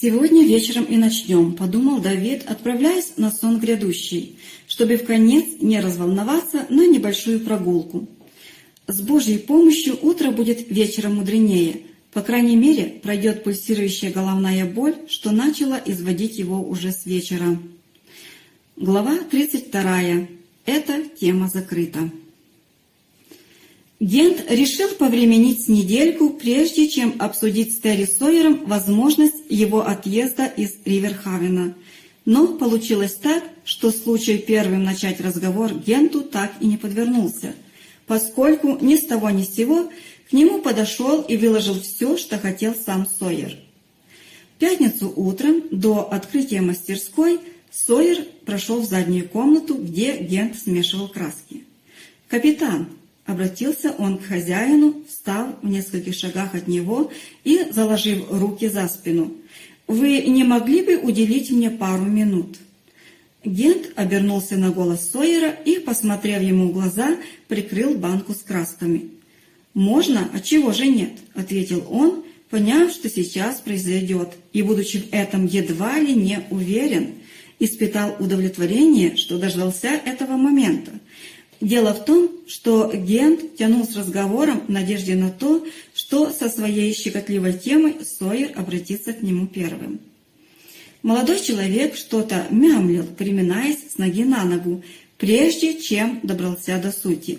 «Сегодня вечером и начнем», — подумал Давид, отправляясь на сон грядущий, чтобы в конец не разволноваться на небольшую прогулку. С Божьей помощью утро будет вечером мудренее, по крайней мере, пройдет пульсирующая головная боль, что начала изводить его уже с вечера. Глава 32. Эта тема закрыта. Гент решил повременить недельку, прежде чем обсудить с Терри Сойером возможность его отъезда из Риверхавена. Но получилось так, что случай первым начать разговор Генту так и не подвернулся, поскольку ни с того ни с сего к нему подошел и выложил все, что хотел сам Сойер. В пятницу утром до открытия мастерской Сойер прошел в заднюю комнату, где Гент смешивал краски. «Капитан!» — обратился он к хозяину, встав в нескольких шагах от него и заложив руки за спину. «Вы не могли бы уделить мне пару минут?» Гент обернулся на голос Сойера и, посмотрев ему в глаза, прикрыл банку с красками. «Можно, а чего же нет?» — ответил он, поняв, что сейчас произойдет, и, будучи в этом едва ли не уверен, испытал удовлетворение, что дождался этого момента. Дело в том, что Гент тянул с разговором в надежде на то, что со своей щекотливой темой Сойер обратится к нему первым. Молодой человек что-то мямлил, переминаясь с ноги на ногу, прежде чем добрался до сути.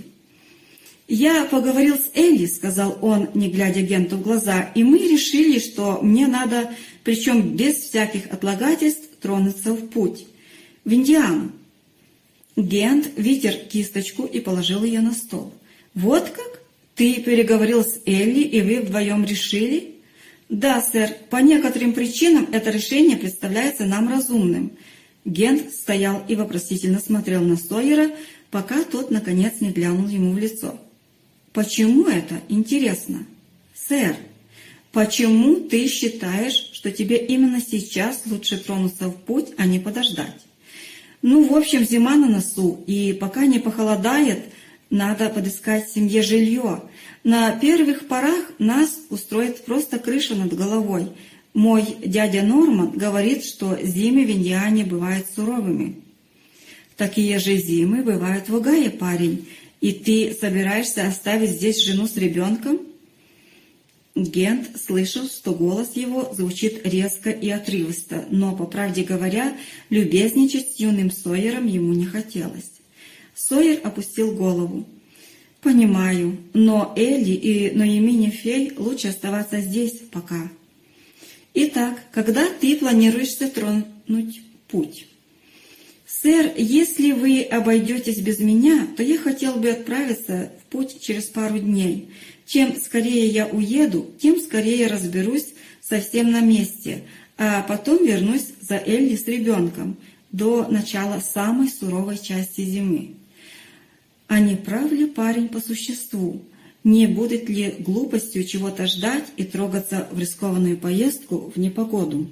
«Я поговорил с Элли», — сказал он, не глядя Генту в глаза, «и мы решили, что мне надо, причем без всяких отлагательств, тронуться в путь. В Индиану». Гент вытер кисточку и положил ее на стол. «Вот как? Ты переговорил с Элли, и вы вдвоем решили?» «Да, сэр, по некоторым причинам это решение представляется нам разумным». Гент стоял и вопросительно смотрел на Сойера, пока тот, наконец, не глянул ему в лицо. Почему это интересно? Сэр, почему ты считаешь, что тебе именно сейчас лучше тронуться в путь, а не подождать? Ну, в общем, зима на носу, и пока не похолодает, надо подыскать семье жилье. На первых порах нас устроит просто крыша над головой. Мой дядя Норман говорит, что зимы в Индиане бывают суровыми. Такие же зимы бывают в Угае, парень. И ты собираешься оставить здесь жену с ребенком? Гент слышал, что голос его звучит резко и отрывисто, но, по правде говоря, любезничать с юным Сойером ему не хотелось. Сойер опустил голову. «Понимаю, но Элли и Ноемине Фей лучше оставаться здесь пока. Итак, когда ты планируешься тронуть путь?» «Сэр, если вы обойдетесь без меня, то я хотел бы отправиться в путь через пару дней. Чем скорее я уеду, тем скорее разберусь совсем на месте, а потом вернусь за Элли с ребенком до начала самой суровой части зимы. А не прав ли парень по существу? Не будет ли глупостью чего-то ждать и трогаться в рискованную поездку в непогоду?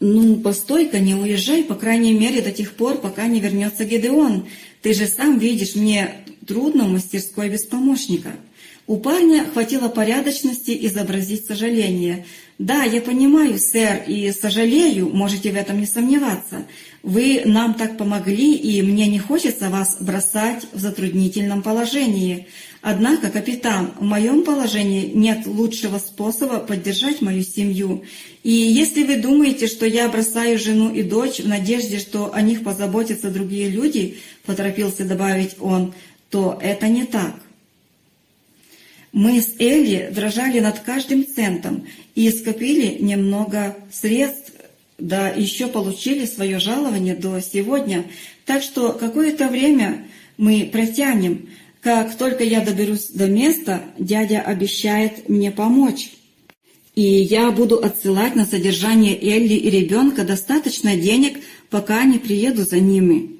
«Ну, постой-ка, не уезжай, по крайней мере, до тех пор, пока не вернется Гедеон. Ты же сам видишь, мне трудно в мастерской без помощника». У парня хватило порядочности изобразить сожаление. «Да, я понимаю, сэр, и сожалею, можете в этом не сомневаться. Вы нам так помогли, и мне не хочется вас бросать в затруднительном положении. Однако, капитан, в моем положении нет лучшего способа поддержать мою семью. И если вы думаете, что я бросаю жену и дочь в надежде, что о них позаботятся другие люди, поторопился добавить он, то это не так. Мы с Элли дрожали над каждым центом и скопили немного средств, да еще получили свое жалование до сегодня, так что какое-то время мы протянем. Как только я доберусь до места, дядя обещает мне помочь. И я буду отсылать на содержание Элли и ребенка достаточно денег, пока не приеду за ними».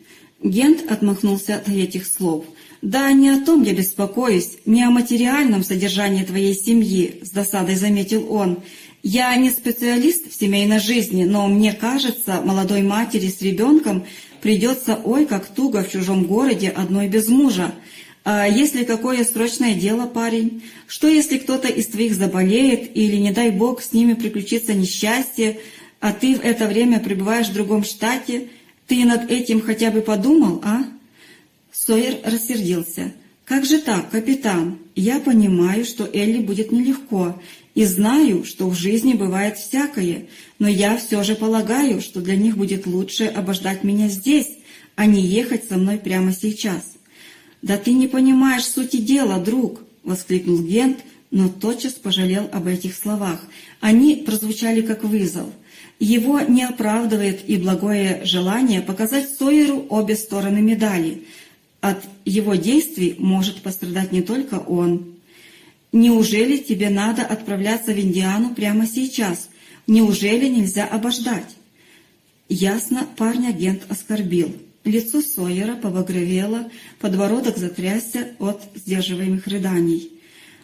Гент отмахнулся от этих слов. «Да не о том я беспокоюсь, не о материальном содержании твоей семьи», — с досадой заметил он. «Я не специалист в семейной жизни, но мне кажется, молодой матери с ребенком придется ой как туго в чужом городе одной без мужа. А если какое срочное дело, парень? Что если кто-то из твоих заболеет или, не дай бог, с ними приключится несчастье? А ты в это время пребываешь в другом штате. Ты над этим хотя бы подумал, а?» Сойер рассердился. «Как же так, капитан? Я понимаю, что Элли будет нелегко, и знаю, что в жизни бывает всякое, но я все же полагаю, что для них будет лучше обождать меня здесь, а не ехать со мной прямо сейчас». «Да ты не понимаешь сути дела, друг!» — воскликнул Гент, но тотчас пожалел об этих словах. Они прозвучали как вызов. Его не оправдывает и благое желание показать Сойеру обе стороны медали. От его действий может пострадать не только он. «Неужели тебе надо отправляться в Индиану прямо сейчас? Неужели нельзя обождать?» Ясно, парня агент оскорбил. Лицо Сойера побагровело, подбородок затрясся от сдерживаемых рыданий.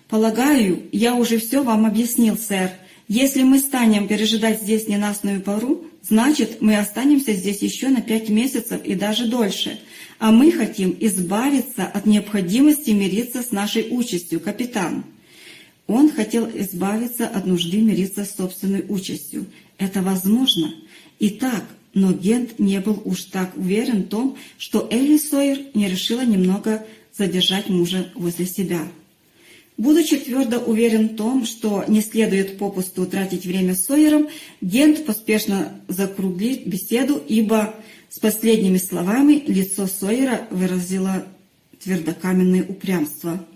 «Полагаю, я уже все вам объяснил, сэр. Если мы станем пережидать здесь ненастную пару, значит, мы останемся здесь еще на пять месяцев и даже дольше. А мы хотим избавиться от необходимости мириться с нашей участью, капитан». Он хотел избавиться от нужды мириться с собственной участью. Это возможно. Итак, но Гент не был уж так уверен в том, что Элли Сойер не решила немного задержать мужа возле себя. Будучи твердо уверен в том, что не следует попусту тратить время с Сойером, Гент поспешно закруглил беседу, ибо с последними словами лицо Сойера выразило твердокаменное упрямство.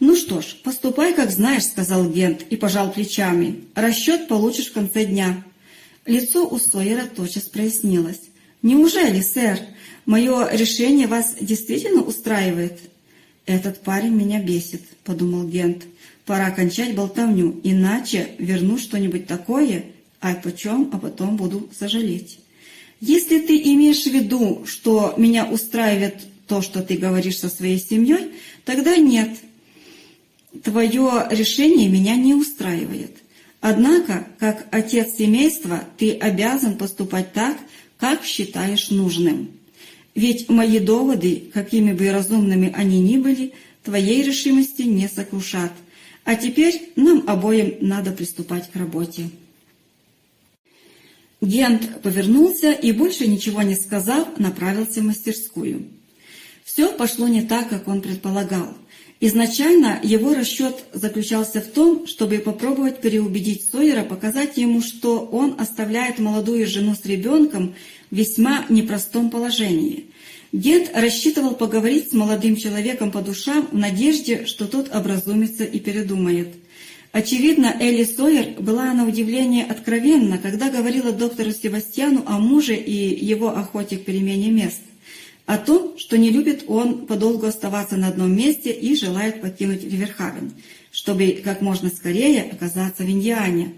«Ну что ж, поступай, как знаешь», — сказал Гент и пожал плечами. «Расчет получишь в конце дня». Лицо у Сойера тотчас прояснилось. «Неужели, сэр, мое решение вас действительно устраивает?» «Этот парень меня бесит», — подумал Гент. «Пора кончать болтовню, иначе верну что-нибудь такое, а почем, а потом буду сожалеть». «Если ты имеешь в виду, что меня устраивает то, что ты говоришь со своей семьей, тогда нет. Твое решение меня не устраивает. Однако, как отец семейства, ты обязан поступать так, как считаешь нужным. Ведь мои доводы, какими бы разумными они ни были, твоей решимости не сокрушат. А теперь нам обоим надо приступать к работе. Гент повернулся и, больше ничего не сказав, направился в мастерскую. Все пошло не так, как он предполагал. Изначально его расчет заключался в том, чтобы попробовать переубедить Сойера, показать ему, что он оставляет молодую жену с ребенком в весьма непростом положении. Дед рассчитывал поговорить с молодым человеком по душам в надежде, что тот образумится и передумает. Очевидно, Элли Сойер была на удивление откровенна, когда говорила доктору Себастьяну о муже и его охоте к перемене мест о том, что не любит он подолгу оставаться на одном месте и желает покинуть Риверхавен, чтобы как можно скорее оказаться в Индиане.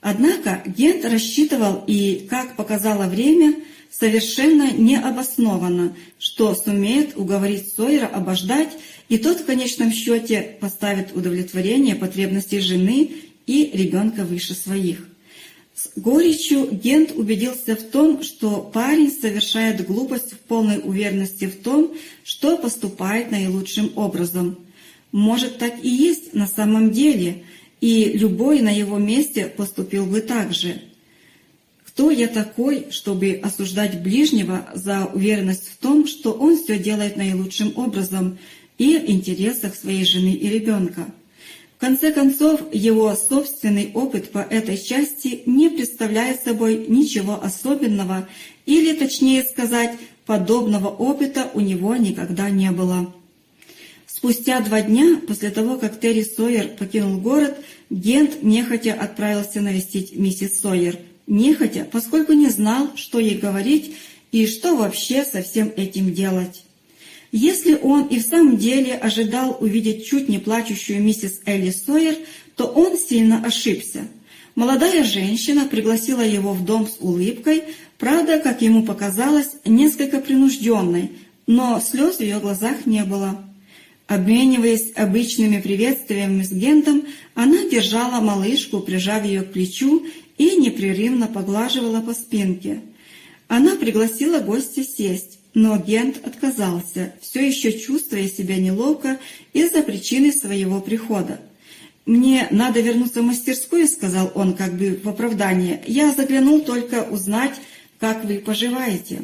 Однако Гент рассчитывал и, как показало время, совершенно необоснованно, что сумеет уговорить Сойера обождать, и тот в конечном счете поставит удовлетворение потребностей жены и ребенка выше своих. С горечью Гент убедился в том, что парень совершает глупость в полной уверенности в том, что поступает наилучшим образом. Может, так и есть на самом деле, и любой на его месте поступил бы так же. Кто я такой, чтобы осуждать ближнего за уверенность в том, что он все делает наилучшим образом и в интересах своей жены и ребенка? В конце концов, его собственный опыт по этой части не представляет собой ничего особенного, или, точнее сказать, подобного опыта у него никогда не было. Спустя два дня после того, как Терри Сойер покинул город, Гент нехотя отправился навестить миссис Сойер. Нехотя, поскольку не знал, что ей говорить и что вообще со всем этим делать. Если он и в самом деле ожидал увидеть чуть не плачущую миссис Элли Сойер, то он сильно ошибся. Молодая женщина пригласила его в дом с улыбкой, правда, как ему показалось, несколько принужденной, но слез в ее глазах не было. Обмениваясь обычными приветствиями с Гентом, она держала малышку, прижав ее к плечу, и непрерывно поглаживала по спинке. Она пригласила гостя сесть. Но Гент отказался, все еще чувствуя себя неловко из-за причины своего прихода. «Мне надо вернуться в мастерскую», — сказал он как бы в оправдание. «Я заглянул только узнать, как вы поживаете».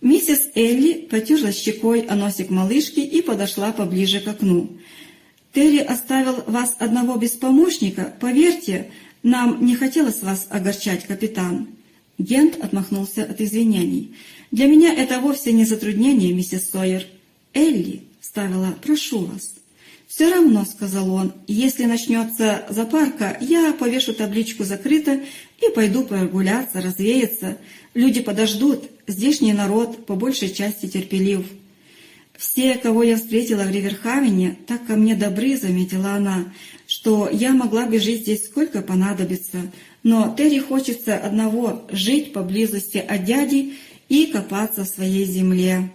Миссис Элли потерла щекой о носик малышки и подошла поближе к окну. «Терри оставил вас одного без помощника. Поверьте, нам не хотелось вас огорчать, капитан». Гент отмахнулся от извинений. «Для меня это вовсе не затруднение, миссис Сойер». «Элли», — ставила, — «прошу вас». «Все равно», — сказал он, — «если начнется запарка, я повешу табличку «Закрыто» и пойду прогуляться, развеяться. Люди подождут, здешний народ по большей части терпелив». «Все, кого я встретила в Риверхавене, так ко мне добры», — заметила она, — «что я могла бы жить здесь сколько понадобится, но Терри хочется одного — жить поблизости от дяди и копаться в своей земле».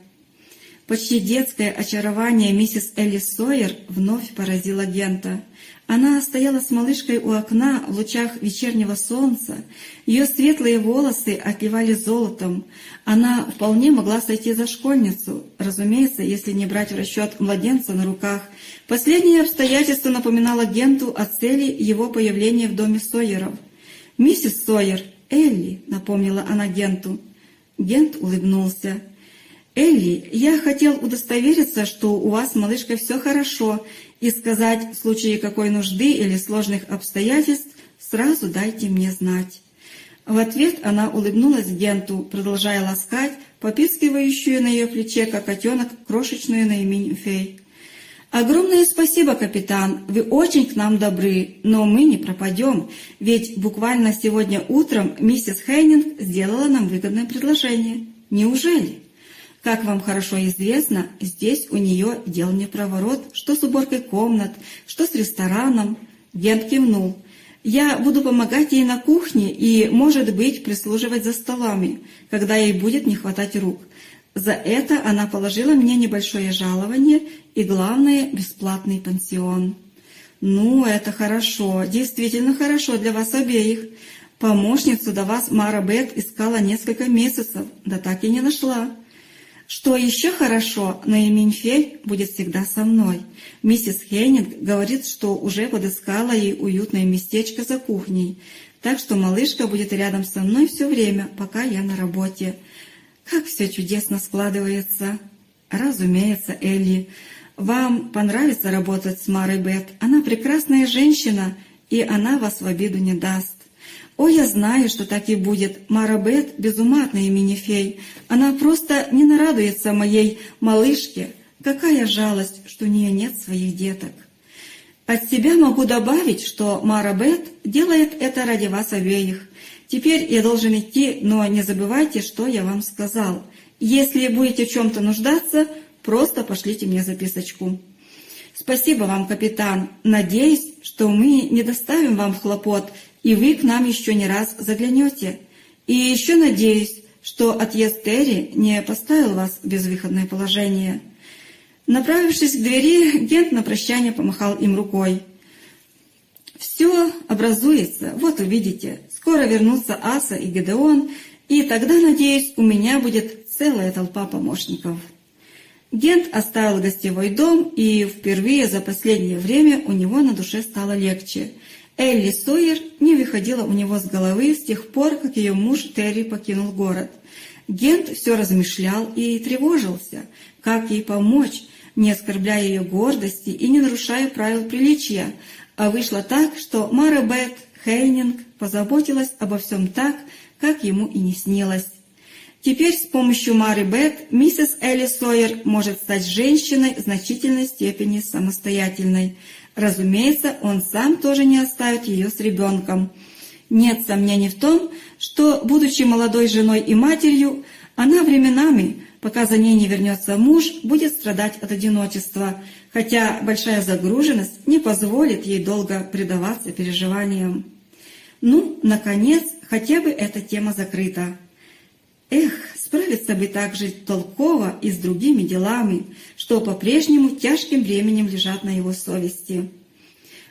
Почти детское очарование миссис Элли Сойер вновь поразило Гента. Она стояла с малышкой у окна в лучах вечернего солнца. Ее светлые волосы отливали золотом. Она вполне могла сойти за школьницу, разумеется, если не брать в расчет младенца на руках. Последнее обстоятельство напоминало Генту о цели его появления в доме Сойеров. «Миссис Сойер, Элли», — напомнила она Генту. Гент улыбнулся. «Элли, я хотел удостовериться, что у вас с малышкой все хорошо, и сказать в случае какой нужды или сложных обстоятельств сразу дайте мне знать». В ответ она улыбнулась Генту, продолжая ласкать попискивающую на ее плече, как котенок, крошечную наимень фей. «Огромное спасибо, капитан, вы очень к нам добры, но мы не пропадем, ведь буквально сегодня утром миссис Хейнинг сделала нам выгодное предложение. Неужели?» Как вам хорошо известно, здесь у нее дел не проворот, что с уборкой комнат, что с рестораном. Гент кивнул. Я буду помогать ей на кухне и, может быть, прислуживать за столами, когда ей будет не хватать рук. За это она положила мне небольшое жалование и, главное, бесплатный пансион. Ну, это хорошо, действительно хорошо для вас обеих. Помощницу до вас Мара Бет искала несколько месяцев, да так и не нашла. Что еще хорошо, Наиминфель будет всегда со мной. Миссис Хейнинг говорит, что уже подыскала ей уютное местечко за кухней, так что малышка будет рядом со мной все время, пока я на работе. Как все чудесно складывается. Разумеется, Элли. Вам понравится работать с Марой Бет. Она прекрасная женщина, и она вас в обиду не даст. «О, я знаю, что так и будет. Мара Бет без ума от имени фей. Она просто не нарадуется моей малышке. Какая жалость, что у нее нет своих деток». От себя могу добавить, что Мара Бет делает это ради вас обеих. Теперь я должен идти, но не забывайте, что я вам сказал. Если будете в чем-то нуждаться, просто пошлите мне записочку. Спасибо вам, капитан. Надеюсь, что мы не доставим вам хлопот и вы к нам еще не раз заглянете. И еще надеюсь, что отъезд Терри не поставил вас в безвыходное положение». Направившись к двери, Гент на прощание помахал им рукой. «Все образуется, вот увидите. Скоро вернутся Аса и Гедеон, и тогда, надеюсь, у меня будет целая толпа помощников». Гент оставил гостевой дом, и впервые за последнее время у него на душе стало легче – Элли Сойер не выходила у него с головы с тех пор, как ее муж Терри покинул город. Гент все размышлял и тревожился, как ей помочь, не оскорбляя ее гордости и не нарушая правил приличия, а вышло так, что Мара Бет Хейнинг позаботилась обо всем так, как ему и не снилось. Теперь с помощью Мары Бет миссис Элли Сойер может стать женщиной в значительной степени самостоятельной – Разумеется, он сам тоже не оставит ее с ребенком. Нет сомнений в том, что, будучи молодой женой и матерью, она временами, пока за ней не вернется муж, будет страдать от одиночества, хотя большая загруженность не позволит ей долго предаваться переживаниям. Ну, наконец, хотя бы эта тема закрыта. Эх, справиться бы так же толково и с другими делами, что по-прежнему тяжким бременем лежат на его совести.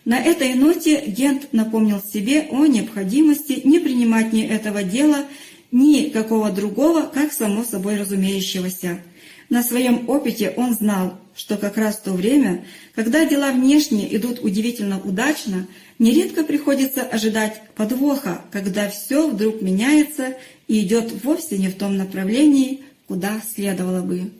На этой ноте Гент напомнил себе о необходимости не принимать ни этого дела, ни какого другого, как само собой разумеющегося. На своем опыте он знал, что как раз в то время, когда дела внешние идут удивительно удачно, нередко приходится ожидать подвоха, когда все вдруг меняется и идет вовсе не в том направлении, куда следовало бы.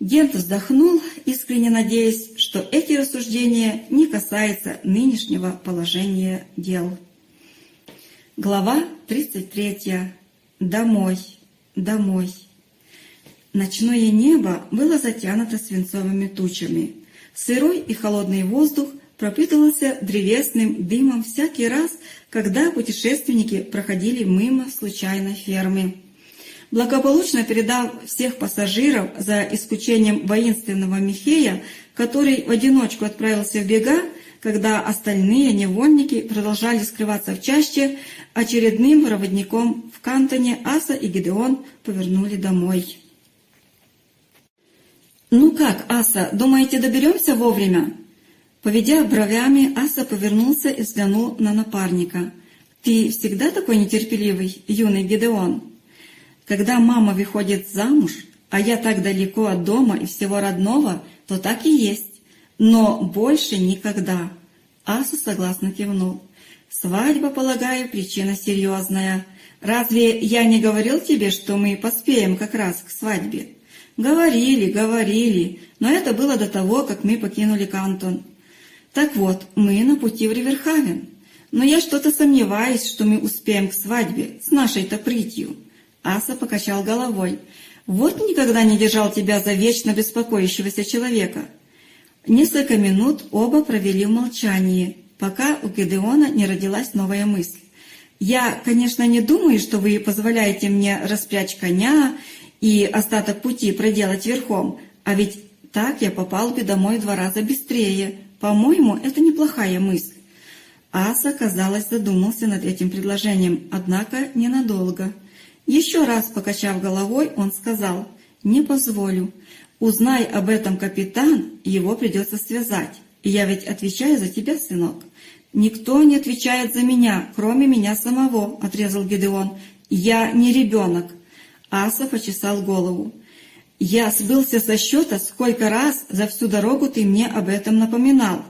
Гент вздохнул, искренне надеясь, что эти рассуждения не касаются нынешнего положения дел. Глава 33. Домой, домой. Ночное небо было затянуто свинцовыми тучами. Сырой и холодный воздух пропитывался древесным дымом всякий раз, когда путешественники проходили мимо случайной фермы. Благополучно передав всех пассажиров за исключением воинственного Михея, который в одиночку отправился в бега, когда остальные невольники продолжали скрываться в чаще, очередным проводником в Кантоне Аса и Гидеон повернули домой. «Ну как, Аса, думаете, доберемся вовремя?» Поведя бровями, Аса повернулся и взглянул на напарника. «Ты всегда такой нетерпеливый, юный Гидеон?» «Когда мама выходит замуж, а я так далеко от дома и всего родного, то так и есть. Но больше никогда». Аса согласно кивнул. «Свадьба, полагаю, причина серьезная. Разве я не говорил тебе, что мы поспеем как раз к свадьбе?» Говорили, говорили, но это было до того, как мы покинули Кантон. Так вот, мы на пути в Риверхавен. Но я что-то сомневаюсь, что мы успеем к свадьбе с нашей-то прытью. Аса покачал головой. Вот никогда не держал тебя за вечно беспокоящегося человека. Несколько минут оба провели в молчании, пока у Гедеона не родилась новая мысль. «Я, конечно, не думаю, что вы позволяете мне распрячь коня и остаток пути проделать верхом, а ведь так я попал бы домой два раза быстрее. По-моему, это неплохая мысль. Аса, казалось, задумался над этим предложением, однако ненадолго. Еще раз покачав головой, он сказал, «Не позволю. Узнай об этом капитан, его придется связать. Я ведь отвечаю за тебя, сынок». «Никто не отвечает за меня, кроме меня самого», — отрезал Гедеон. «Я не ребенок. Аса почесал голову. «Я сбылся со счета, сколько раз за всю дорогу ты мне об этом напоминал».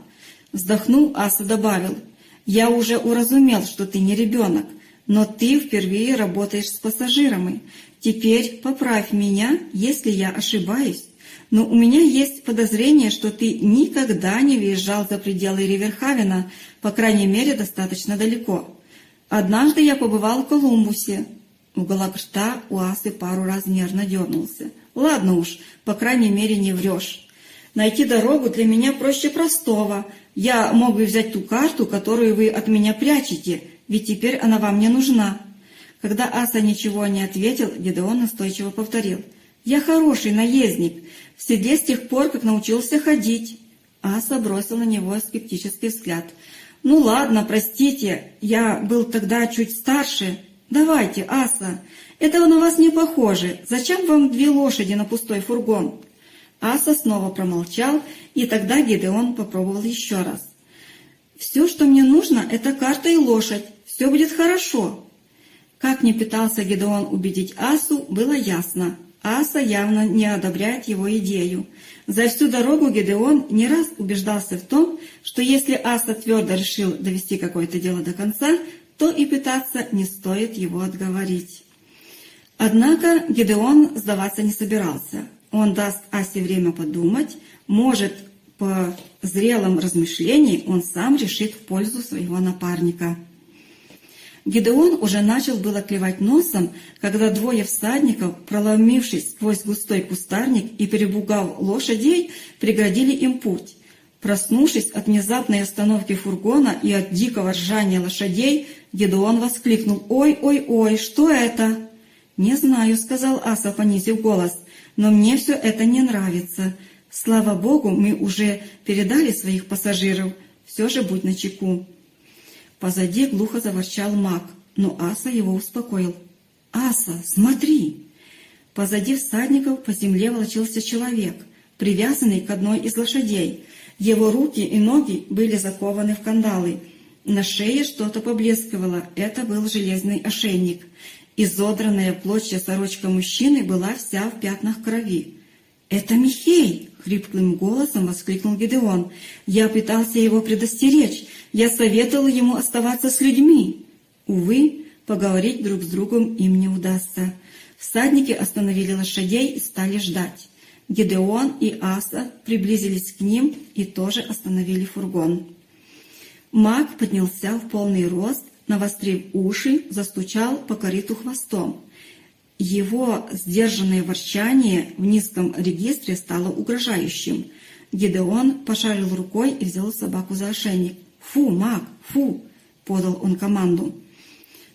Вздохнул, Аса добавил. «Я уже уразумел, что ты не ребенок, но ты впервые работаешь с пассажирами. Теперь поправь меня, если я ошибаюсь. Но у меня есть подозрение, что ты никогда не выезжал за пределы Риверхавена, по крайней мере, достаточно далеко. Однажды я побывал в Колумбусе, Уголок рта у Асы пару раз нервно дернулся. «Ладно уж, по крайней мере не врешь. Найти дорогу для меня проще простого. Я мог бы взять ту карту, которую вы от меня прячете, ведь теперь она вам не нужна». Когда Аса ничего не ответил, Гедеон настойчиво повторил. «Я хороший наездник, в седле с тех пор, как научился ходить». Аса бросил на него скептический взгляд. «Ну ладно, простите, я был тогда чуть старше». «Давайте, Аса, это на вас не похоже. Зачем вам две лошади на пустой фургон?» Аса снова промолчал, и тогда Гидеон попробовал еще раз. «Все, что мне нужно, это карта и лошадь. Все будет хорошо». Как ни пытался Гедеон убедить Асу, было ясно. Аса явно не одобряет его идею. За всю дорогу Гедеон не раз убеждался в том, что если Аса твердо решил довести какое-то дело до конца, то и пытаться не стоит его отговорить. Однако Гедеон сдаваться не собирался. Он даст Асе время подумать, может, по зрелом размышлении он сам решит в пользу своего напарника. Гедеон уже начал было клевать носом, когда двое всадников, проломившись сквозь густой кустарник и перебугав лошадей, преградили им путь. Проснувшись от внезапной остановки фургона и от дикого ржания лошадей, Гедеон воскликнул «Ой-ой-ой, что это?» «Не знаю», — сказал Аса, понизив голос, — «но мне все это не нравится. Слава Богу, мы уже передали своих пассажиров. Все же будь начеку». Позади глухо заворчал маг, но Аса его успокоил. «Аса, смотри!» Позади всадников по земле волочился человек, привязанный к одной из лошадей. Его руки и ноги были закованы в кандалы — на шее что-то поблескивало, это был железный ошейник. Изодранная плотья сорочка мужчины была вся в пятнах крови. «Это Михей!» — хриплым голосом воскликнул Гидеон. «Я пытался его предостеречь. Я советовал ему оставаться с людьми». Увы, поговорить друг с другом им не удастся. Всадники остановили лошадей и стали ждать. Гидеон и Аса приблизились к ним и тоже остановили фургон. Маг поднялся в полный рост, навострив уши, застучал по кориту хвостом. Его сдержанное ворчание в низком регистре стало угрожающим. Гидеон пошарил рукой и взял собаку за ошейник. «Фу, маг, фу!» — подал он команду.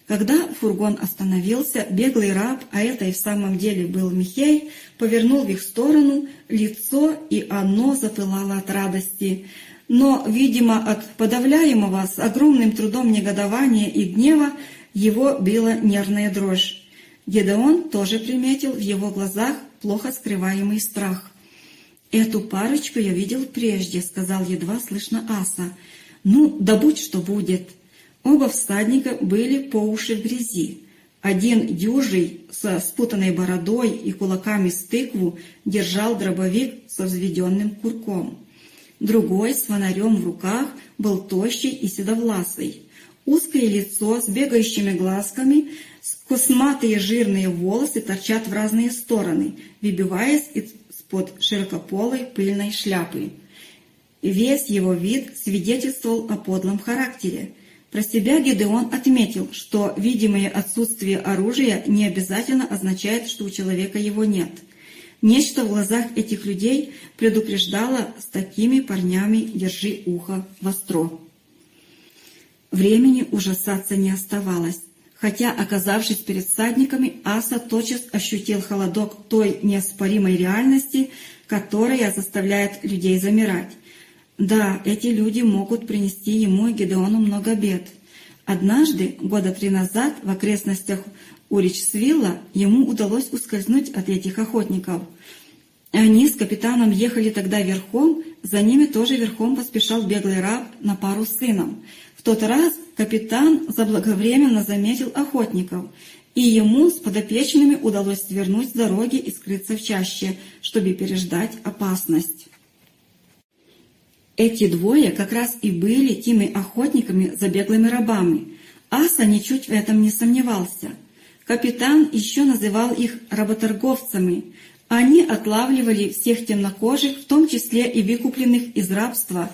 Когда фургон остановился, беглый раб, а это и в самом деле был Михей, повернул в их сторону лицо, и оно запылало от радости. Но, видимо, от подавляемого с огромным трудом негодования и гнева его била нервная дрожь. Гедеон тоже приметил в его глазах плохо скрываемый страх. «Эту парочку я видел прежде», — сказал едва слышно Аса. «Ну, да будь что будет». Оба всадника были по уши в грязи. Один дюжий со спутанной бородой и кулаками с тыкву держал дробовик со взведенным курком. Другой с фонарем в руках был тощий и седовласый. Узкое лицо с бегающими глазками, косматые жирные волосы торчат в разные стороны, выбиваясь из-под широкополой пыльной шляпы. Весь его вид свидетельствовал о подлом характере – про себя Гедеон отметил, что видимое отсутствие оружия не обязательно означает, что у человека его нет. Нечто в глазах этих людей предупреждало «с такими парнями держи ухо востро». Времени ужасаться не оставалось. Хотя, оказавшись перед всадниками, Аса тотчас ощутил холодок той неоспоримой реальности, которая заставляет людей замирать. Да, эти люди могут принести ему и Гедеону много бед. Однажды, года три назад, в окрестностях Уричсвилла ему удалось ускользнуть от этих охотников. Они с капитаном ехали тогда верхом, за ними тоже верхом поспешал беглый раб на пару с сыном. В тот раз капитан заблаговременно заметил охотников, и ему с подопечными удалось свернуть с дороги и скрыться в чаще, чтобы переждать опасность. Эти двое как раз и были теми охотниками за беглыми рабами. Аса ничуть в этом не сомневался. Капитан еще называл их работорговцами. Они отлавливали всех темнокожих, в том числе и выкупленных из рабства,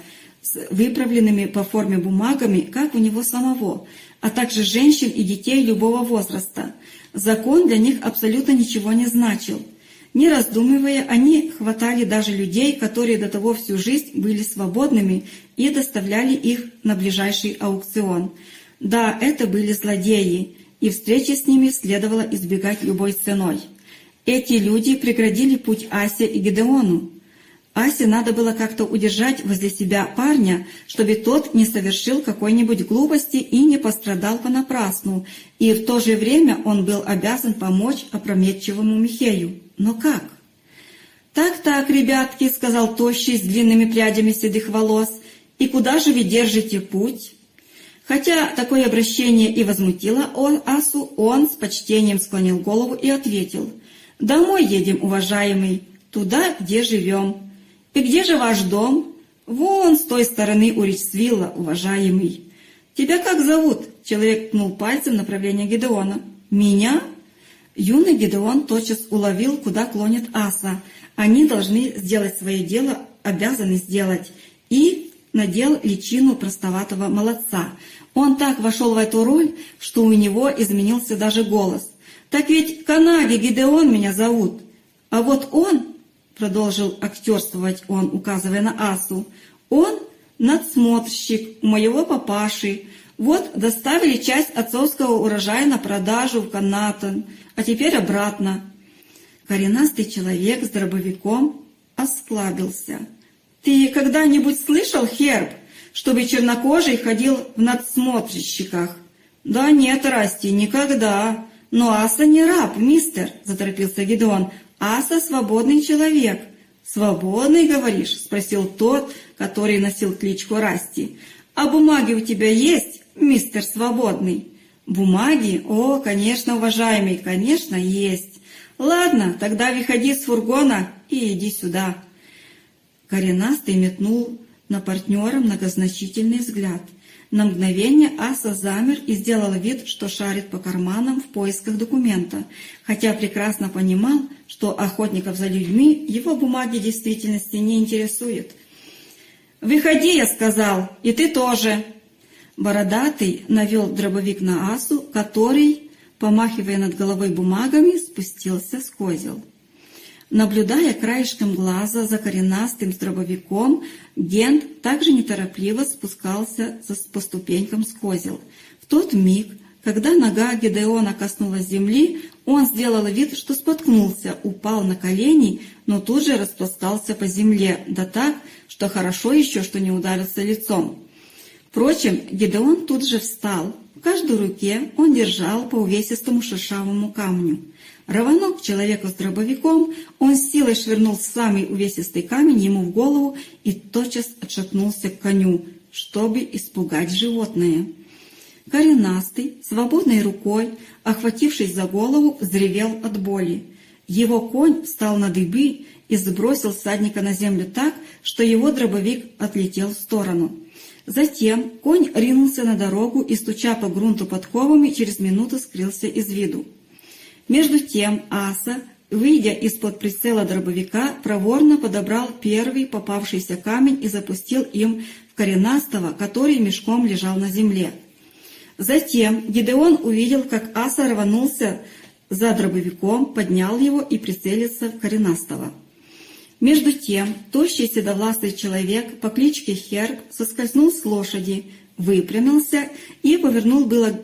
с выправленными по форме бумагами, как у него самого, а также женщин и детей любого возраста. Закон для них абсолютно ничего не значил – не раздумывая, они хватали даже людей, которые до того всю жизнь были свободными, и доставляли их на ближайший аукцион. Да, это были злодеи, и встречи с ними следовало избегать любой ценой. Эти люди преградили путь Асе и Гедеону. Асе надо было как-то удержать возле себя парня, чтобы тот не совершил какой-нибудь глупости и не пострадал понапрасну, и в то же время он был обязан помочь опрометчивому Михею. Но как? «Так-так, ребятки», — сказал Тощий с длинными прядями седых волос, — «и куда же вы держите путь?» Хотя такое обращение и возмутило Асу, он с почтением склонил голову и ответил, «Домой едем, уважаемый, туда, где живем». «И где же ваш дом?» «Вон с той стороны у Ричсвилла, уважаемый». «Тебя как зовут?» Человек ткнул пальцем в направление Гедеона. «Меня?» Юный Гедеон тотчас уловил, куда клонит Аса. Они должны сделать свое дело, обязаны сделать. И надел личину простоватого молодца. Он так вошел в эту роль, что у него изменился даже голос. «Так ведь Канаги Гидеон меня зовут. А вот он, — продолжил актерствовать он, указывая на Асу, — он надсмотрщик у моего папаши, вот доставили часть отцовского урожая на продажу в Канатон, а теперь обратно. Коренастый человек с дробовиком осклабился. «Ты когда-нибудь слышал, Херб, чтобы чернокожий ходил в надсмотрщиках?» «Да нет, Расти, никогда. Но Аса не раб, мистер», — заторопился Гедеон. «Аса свободный человек». «Свободный, говоришь?» — спросил тот, который носил кличку Расти. «А бумаги у тебя есть?» мистер Свободный. Бумаги? О, конечно, уважаемый, конечно, есть. Ладно, тогда выходи с фургона и иди сюда». Коренастый метнул на партнера многозначительный взгляд. На мгновение Аса замер и сделал вид, что шарит по карманам в поисках документа, хотя прекрасно понимал, что охотников за людьми его бумаги действительности не интересуют. «Выходи, я сказал, и ты тоже!» Бородатый навел дробовик на Асу, который, помахивая над головой бумагами, спустился с козел. Наблюдая краешком глаза за коренастым дробовиком, Гент также неторопливо спускался по ступенькам с козел. В тот миг, когда нога Гедеона коснулась земли, он сделал вид, что споткнулся, упал на колени, но тут же распластался по земле, да так, что хорошо еще, что не ударился лицом. Впрочем, Гедеон тут же встал. В каждой руке он держал по увесистому шершавому камню. Рванув человеку с дробовиком, он с силой швырнул самый увесистый камень ему в голову и тотчас отшатнулся к коню, чтобы испугать животное. Коренастый, свободной рукой, охватившись за голову, взревел от боли. Его конь встал на дыбы и сбросил всадника на землю так, что его дробовик отлетел в сторону. Затем конь ринулся на дорогу и, стуча по грунту подковами, через минуту скрылся из виду. Между тем Аса, выйдя из-под прицела дробовика, проворно подобрал первый попавшийся камень и запустил им в коренастого, который мешком лежал на земле. Затем Гидеон увидел, как Аса рванулся за дробовиком, поднял его и прицелился в коренастого. Между тем, тощий седовласый человек по кличке Херб соскользнул с лошади, выпрямился и повернул было